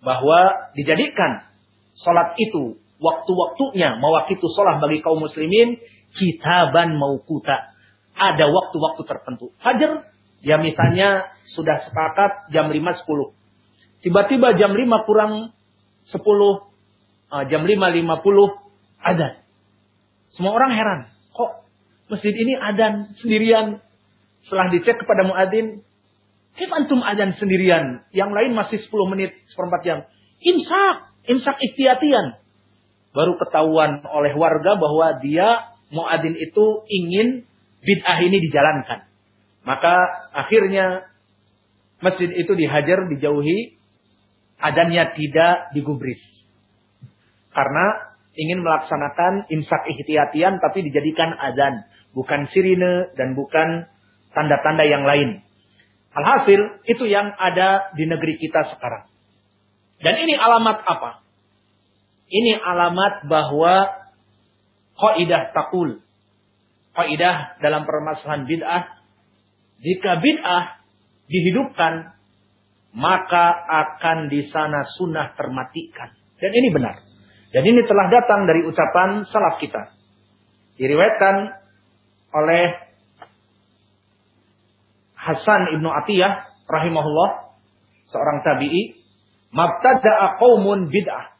Speaker 1: Bahwa dijadikan salat itu waktu-waktunya mawakitu salat bagi kaum muslimin kitaban mauquta. Ada waktu-waktu tertentu. Fajar ya misalnya sudah sepakat jam 5.10. Tiba-tiba jam 5 kurang 10, uh, jam 5.50 adan. Semua orang heran. Kok masjid ini adan sendirian? Setelah dicek kepada muadzin, Kif antum azan sendirian, yang lain masih 10 menit, seperempat jam. Imsak, imsak ikhtiatian. Baru ketahuan oleh warga bahwa dia muadzin itu ingin bid'ah ini dijalankan. Maka akhirnya masjid itu dihajar, dijauhi, adannya tidak digubris. Karena ingin melaksanakan imsak ikhtiatian tapi dijadikan adan. Bukan sirine dan bukan tanda-tanda yang lain. Alhasil, itu yang ada di negeri kita sekarang. Dan ini alamat apa? Ini alamat bahwa kaidah takul. Kaidah dalam permasalahan bid'ah. Jika bid'ah dihidupkan, maka akan di sana sunnah termatikan. Dan ini benar. Dan ini telah datang dari ucapan salaf kita. Diriwayatkan oleh Hasan ibnu Atiyah rahimahullah seorang tabi'i mabtada'a qaumun bid'ah.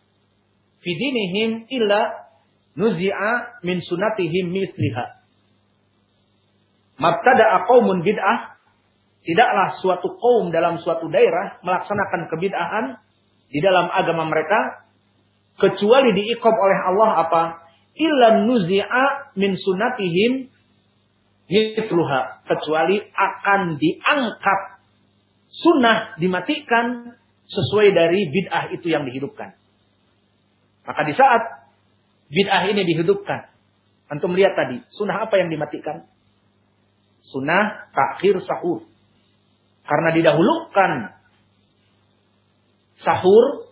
Speaker 1: Fi dinihim illa nuzi'a min sunatihim mithliha. Mabtada'a qaumun bid'ah tidaklah suatu kaum dalam suatu daerah melaksanakan kebid'ahan di dalam agama mereka kecuali diikob oleh Allah apa? Illa nuzi'a min sunatihim Mithluha. Kecuali akan diangkat. Sunnah dimatikan sesuai dari bid'ah itu yang dihidupkan. Maka di saat bid'ah ini dihidupkan. Antum lihat tadi. Sunnah apa yang dimatikan? Sunnah takhir sahur. Karena didahulukan sahur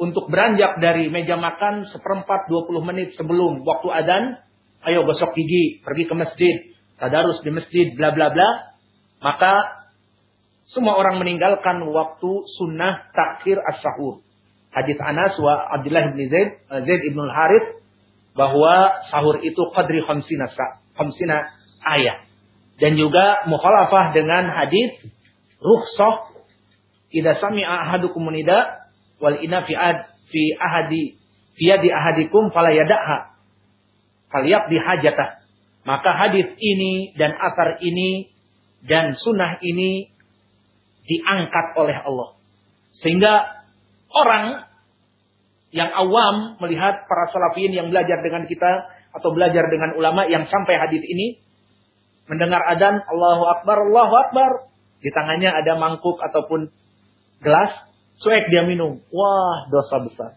Speaker 1: untuk beranjak dari meja makan seperempat 20 menit sebelum waktu adan ayo gosok gigi, pergi ke masjid, tadarus di masjid, bla bla bla, maka semua orang meninggalkan waktu sunnah takhir as-sahur. Hadis Anas wa Abdullah bin Zaid, eh, Zaid ibn al-Harith bahwa sahur itu qadri khamsina khamsina ayat. Dan juga mukhalafah dengan hadis rukhsah idza sami'a ahadukum nida wal ina fi ad fi ahadi fi yadi ahadikum fala yada'ha Faliyab dihajatah. Maka hadis ini dan asar ini dan sunnah ini diangkat oleh Allah. Sehingga orang yang awam melihat para salafiyin yang belajar dengan kita atau belajar dengan ulama yang sampai hadis ini mendengar adan Allahu Akbar, Allahu Akbar. Di tangannya ada mangkuk ataupun gelas, cuek dia minum. Wah, dosa besar.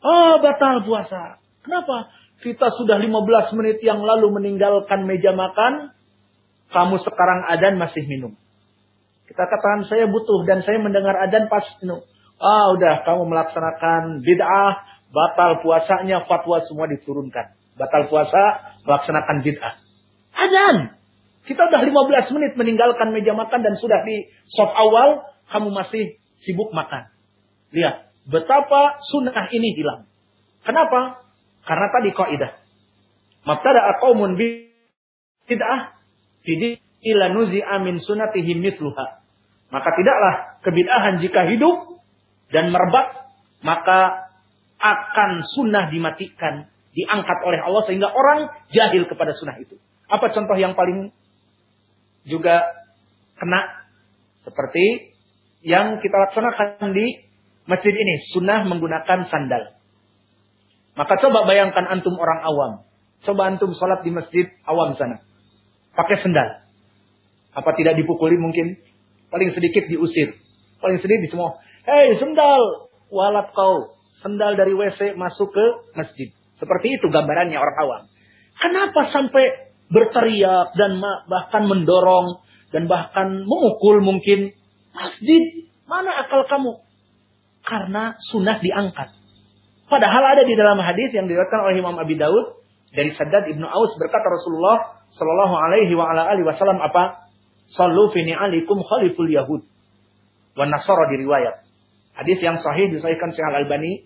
Speaker 1: Oh, batal puasa. Kenapa? Kita sudah 15 menit yang lalu meninggalkan meja makan. Kamu sekarang adan masih minum. Kita katakan saya butuh dan saya mendengar adan pas minum. Ah udah kamu melaksanakan bid'ah. Batal puasanya fatwa semua diturunkan. Batal puasa melaksanakan bid'ah. Adan. Kita udah 15 menit meninggalkan meja makan dan sudah di soft awal. Kamu masih sibuk makan. Lihat. Betapa sunnah ini hilang. Kenapa? Karena tadi kaidah. Mabtada qaumun bid'ah fidi ila nuzi amin sunatihim misluha. Maka tidaklah kebid'ahan jika hidup dan merebak maka akan sunnah dimatikan, diangkat oleh Allah sehingga orang jahil kepada sunnah itu. Apa contoh yang paling juga kena seperti yang kita laksanakan di masjid ini, sunnah menggunakan sandal. Maka coba bayangkan antum orang awam. Coba antum sholat di masjid awam sana. Pakai sendal. Apa tidak dipukuli mungkin? Paling sedikit diusir. Paling sedikit semua. Hei sendal. Walat kau. Sendal dari WC masuk ke masjid. Seperti itu gambarannya orang awam. Kenapa sampai berteriak dan bahkan mendorong dan bahkan memukul mungkin masjid? Mana akal kamu? Karena sunnah diangkat. Padahal ada di dalam hadis yang diriwayatkan oleh Imam Abi Daud dari Saddad Ibnu Aus berkata Rasulullah Shallallahu alaihi wa ala alihi wasallam apa? Sallu fi ni'alikum khaliful yahud. Wa nasara di riwayat. Hadis yang sahih disahihkan Syekh Al-Albani,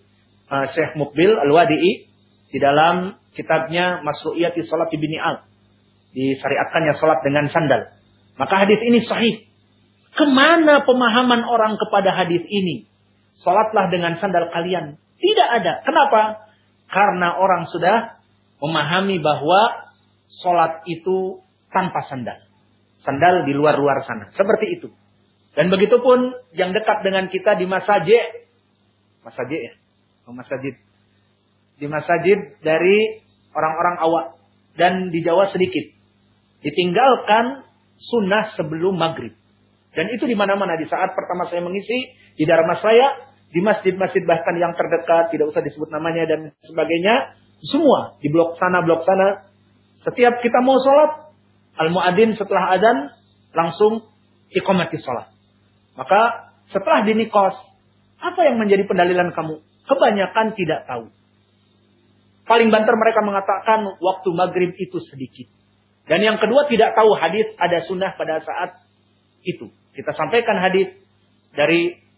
Speaker 1: uh, Syekh Mukbil Al-Wadi'i di dalam kitabnya Masru'iyati Salat Ibni Al. Disyariatkannya salat dengan sandal. Maka hadis ini sahih. Ke mana pemahaman orang kepada hadis ini? Salatlah dengan sandal kalian. Tidak ada. Kenapa? Karena orang sudah memahami bahwa sholat itu tanpa sandal. Sandal di luar-luar sana. Seperti itu. Dan begitu pun yang dekat dengan kita di masjid. Masjid ya? Oh, masjid. Di masjid dari orang-orang awak. Dan di Jawa sedikit. Ditinggalkan sunnah sebelum maghrib. Dan itu di mana-mana. Di saat pertama saya mengisi, di daerah saya, di masjid-masjid bahkan yang terdekat, tidak usah disebut namanya dan sebagainya. Semua di blok sana, blok sana. Setiap kita mau sholat, al-muadzin setelah adan langsung iqamati sholat. Maka setelah dinikos, apa yang menjadi pendalilan kamu? Kebanyakan tidak tahu. Paling banter mereka mengatakan waktu maghrib itu sedikit. Dan yang kedua tidak tahu hadis ada sunnah pada saat itu. Kita sampaikan hadis dari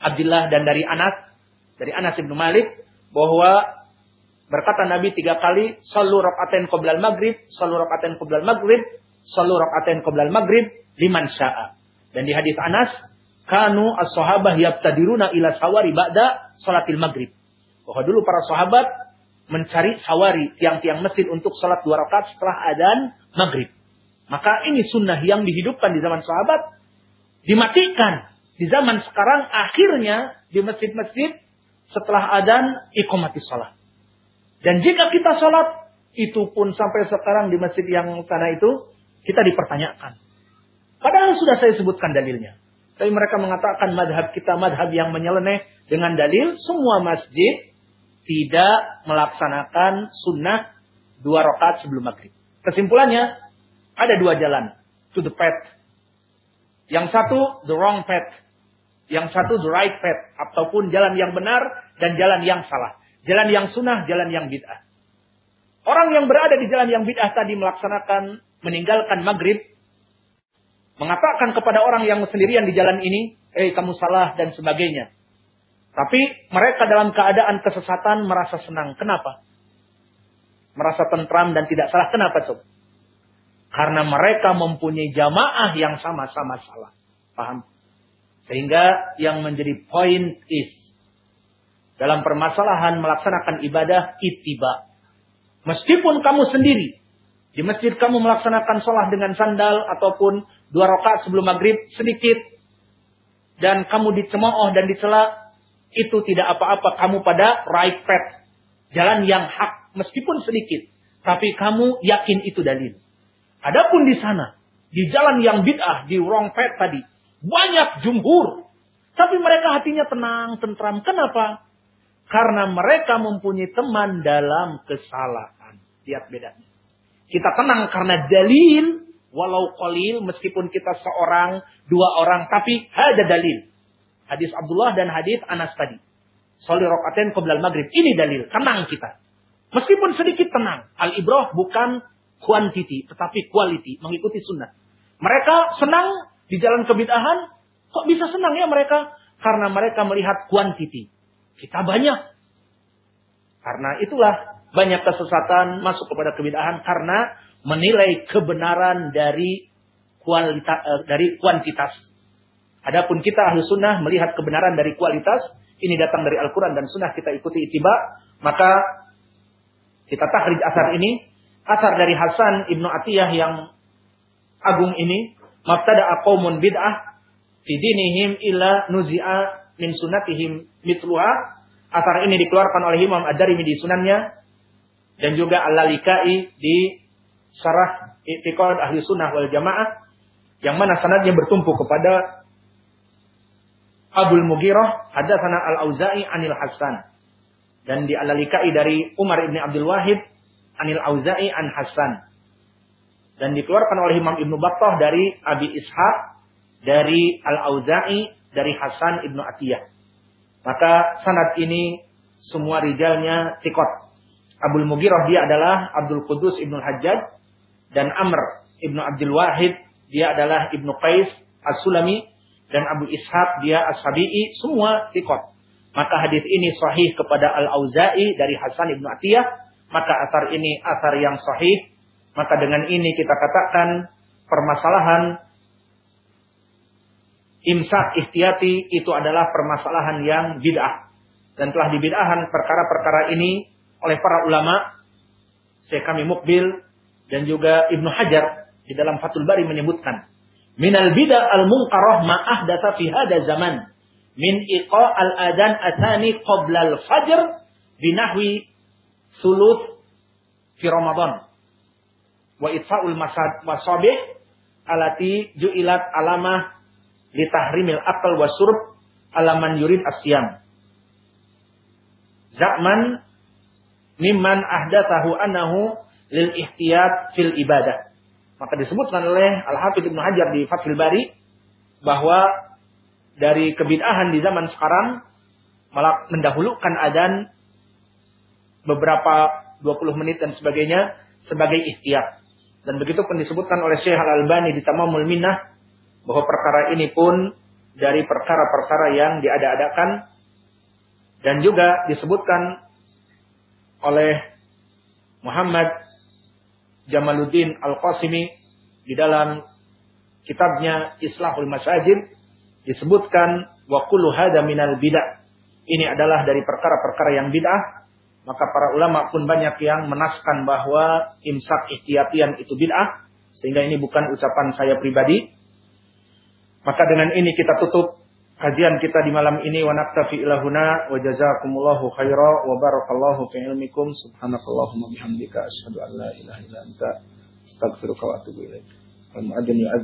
Speaker 1: Abdullah dan dari Anas, dari Anas bin Malik bahwa berkata Nabi tiga kali, "Sallu rakaatain qoblal maghrib, sallu rakaatain qoblal maghrib, sallu rakaatain qoblal maghrib liman syaa." Dan di hadis Anas, "Kanu as-sahabah yabtadiruna ila sawari ba'da salatil maghrib." Bahwa dulu para sahabat mencari sawari tiang-tiang masjid untuk salat dua rakaat setelah adzan maghrib. Maka ini sunnah yang dihidupkan di zaman sahabat dimatikan di zaman sekarang akhirnya di masjid-masjid setelah adzan iqamati salat. Dan jika kita salat itu pun sampai sekarang di masjid yang sana itu kita dipertanyakan. Padahal sudah saya sebutkan dalilnya. Tapi mereka mengatakan madhab kita madhab yang menyeleneh dengan dalil semua masjid tidak melaksanakan sunnah dua rakaat sebelum maghrib. Kesimpulannya, ada dua jalan to the path. Yang satu, the wrong path. Yang satu, the right path. Ataupun jalan yang benar dan jalan yang salah. Jalan yang sunnah, jalan yang bid'ah. Orang yang berada di jalan yang bid'ah tadi melaksanakan, meninggalkan maghrib, mengatakan kepada orang yang sendirian di jalan ini, eh kamu salah dan sebagainya. Tapi mereka dalam keadaan kesesatan merasa senang. Kenapa? Merasa tentram dan tidak salah. Kenapa sob? Karena mereka mempunyai jamaah yang sama-sama salah. Paham? Sehingga yang menjadi point is. Dalam permasalahan melaksanakan ibadah itiba. Meskipun kamu sendiri. Di masjid kamu melaksanakan sholat dengan sandal. Ataupun dua rakaat sebelum maghrib sedikit. Dan kamu dicemooh dan dicela itu tidak apa-apa kamu pada right path. Jalan yang hak meskipun sedikit. Tapi kamu yakin itu dalil. Adapun di sana, di jalan yang bid'ah, di wrong path tadi, banyak jumhur. Tapi mereka hatinya tenang, tentram. Kenapa? Karena mereka mempunyai teman dalam kesalahan. Lihat bedanya. Kita tenang karena dalil, walau qalil, meskipun kita seorang, dua orang, tapi ada dalil. Hadis Abdullah dan hadis Anas tadi. Soli rokaten qoblal maghrib. Ini dalil. Tenang kita. Meskipun sedikit tenang. Al-ibrah bukan quantity. Tetapi quality. Mengikuti sunnah. Mereka senang di jalan kebidahan. Kok bisa senang ya mereka? Karena mereka melihat quantity. Kita banyak. Karena itulah banyak kesesatan masuk kepada kebidahan. Karena menilai kebenaran dari kualitas, eh, dari kuantitas. Adapun kita ahli sunnah melihat kebenaran dari kualitas, ini datang dari Al-Quran dan sunnah kita ikuti itiba, maka kita tahrij asar ini, asar dari Hasan ibnu Atiyah yang agung ini, mabtada qaumun bid'ah fi dinihim illa nuzi'a min sunatihim mitluha. Asar ini dikeluarkan oleh Imam Ad-Darimi di sunannya dan juga Al-Lalikai di syarah I'tiqad Ahli Sunnah wal Jamaah yang mana sanadnya bertumpu kepada Abdul Mughirah hadatsana Al-Auza'i anil Hasan. Dan di Al-Alikai dari Umar ibn Abdul Wahid anil Auza'i an Hasan. Dan dikeluarkan oleh Imam Ibnu Battah dari Abi Ishaq dari Al-Auza'i dari Hasan ibnu Atiyah. Maka sanad ini semua rijalnya tikot. Abdul Mughirah dia adalah Abdul Qudus ibnu Hajjaj dan Amr ibnu Abdul Wahid dia adalah ibnu Qais As-Sulami dan Abu Ishaq dia As-Sabi'i semua tikot. Maka hadis ini sahih kepada Al-Auza'i dari Hasan Ibnu Atiyah, maka asar ini asar yang sahih. Maka dengan ini kita katakan permasalahan imsak ihtiyati itu adalah permasalahan yang bid'ah. Dan telah dibid'ahan perkara-perkara ini oleh para ulama. Syekh kami Mukbil dan juga Ibnu Hajar di dalam Fathul Bari menyebutkan minal bid'ah al-munkarah ma ahdatsa fi hada zaman min iqa al-adan atani qabla al-fajr binahwi suluth fi Ramadan wa itfa'ul masabih alati ju'ilat alamah li tahrimil akal wa alaman yurid asyam Zaman mimman ahdatsahu annahu lil ihtiyat fil ibadah. Maka disebutkan oleh Al-Hafidz Ibnu Hajar di Fathul Bari bahwa dari kebid'ahan di zaman sekarang malah mendahulukan adan beberapa 20 menit dan sebagainya sebagai ihtiyat. Dan begitu pun disebutkan oleh Syekh Al-Albani di Tamamul Minnah bahwa perkara ini pun dari perkara-perkara yang diada-adakan dan juga disebutkan oleh Muhammad Jamaluddin Al-Qasimi di dalam kitabnya Islahul Masajid disebutkan wa kullu hada minal bid'ah. Ini adalah dari perkara-perkara yang bid'ah. Maka para ulama pun banyak yang menaskan bahwa imsak ihtiyatian itu bid'ah. Sehingga ini bukan ucapan saya pribadi. Maka dengan ini kita tutup kajian kita di malam ini wa naktafi ilahuna wa jazakumullahu khaira wa barakallahu fi ilmikum subhanakallahumma bihamdika asyhadu an la ilaha illa anta astaghfiruka wa atubu ilaik. Al